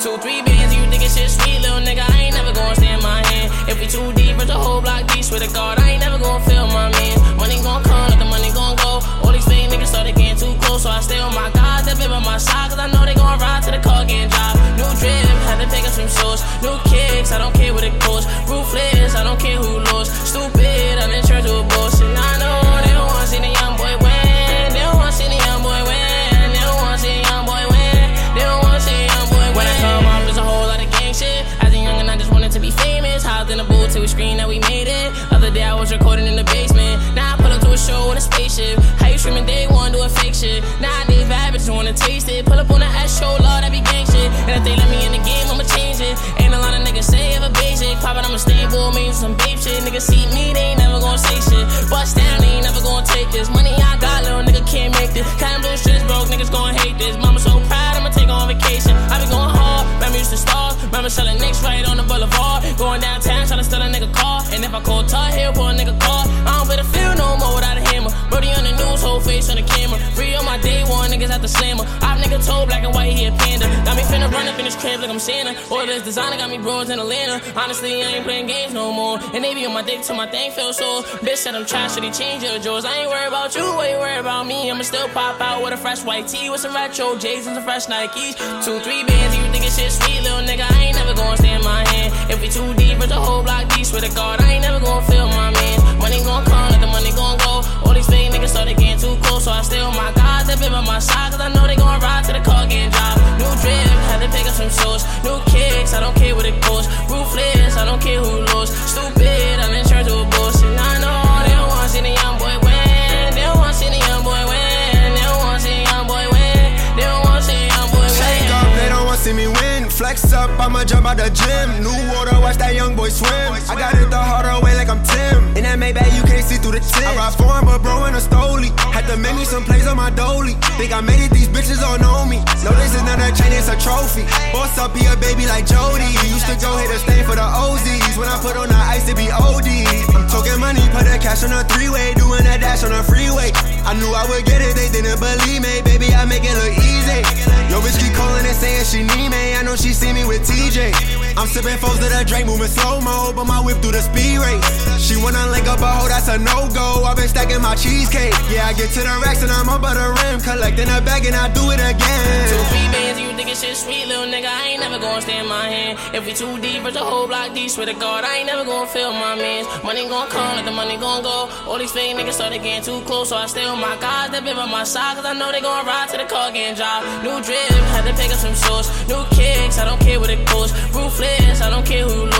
Two, three billion Till we scream that we made it. Other day I was recording in the basement. Now I pull up to a show in a spaceship. How you streaming day one, do a fake shit. Now I need vibe, just wanna taste it. Pull up on the S show, lord, that be gang shit. And if they let me in the game, I'ma change it. Ain't a lot of niggas say ever basic. Poppin', I'ma stay bull, me some babe shit. Niggas see me, they ain't never gonna say shit. Bust down, they ain't never gonna take this. Money I got, little nigga can't make this. Cotton blue shit's broke, niggas gon' hate this. Mama so proud, I'ma take on vacation. I been going hard, remember used to stars. Remember selling nicks right on the boulevard. Going downtown, at the slammer. Op nigga told black and white, he a panda. Got me finna run up in this crib like I'm Santa. All this designer got me bros in Atlanta. Honestly, I ain't playing games no more. And they be on my dick till my thing feel sore. Bitch said I'm trash, should he change your jaws? I ain't worried about you, what you worried about me? I'ma still pop out with a fresh white tee with some retro J's and some fresh Nikes. Two, three bands, you think it's shit sweet, little nigga. I ain't never gonna stand my hand. If we too deep, it's a whole block deep. Swear to God, I ain't never gonna feel my man. Money gon' come, let the money gon' go. All these fake niggas started getting too close, so I on my guys that been by my side, cause I know they gon' ride to the car getting dropped. New drip, had to pick up some shoes. New kicks, I don't care what it goes. Ruthless, I don't care who lost. Stupid, I'm in charge of bullshit. I know they don't wanna see the young boy win. They don't wanna see the young boy win. They don't wanna see the young boy win. They don't wanna see the young boy win. Shake up, they don't wanna see me win. Flex up, I'ma jump out the gym. New water, watch that young boy swim. I got it the some plays on my dolly. Think I made it, these bitches all know me. No, this is not a chain, it's a trophy. Boss up, be a baby like Jody. Used to go hit a stain for the OZs. When I put on the ice, it be OD. I'm talking money, put the cash on a three-way. Doing a dash on a freeway. I knew I would get it, they didn't believe me. Baby, I make it look easy. Yo, bitch keep calling and saying she need me. I know she see me. I'm sipping foes to the drink, moving slow mo, but my whip through the speed rate. She wanna link up a hoe, that's a no go. I've been stacking my cheesecake. Yeah, I get to the racks and I'm up at the rim, collecting a bag and I do it again. Two, three bands, you think it's shit sweet, little nigga. I ain't never gonna stand my hand. If we too deep, it's a whole block deep. Swear to God, I ain't never gonna feel my mans. Money gon' come, let the money gon' go. All these fake niggas started getting too close, so I stay on my guys that been by my side, cause I know they gon' ride to the car getting dropped. New drip, had to pick up some shoes. New I don't care what it goes. Ruthless, I don't care who loses.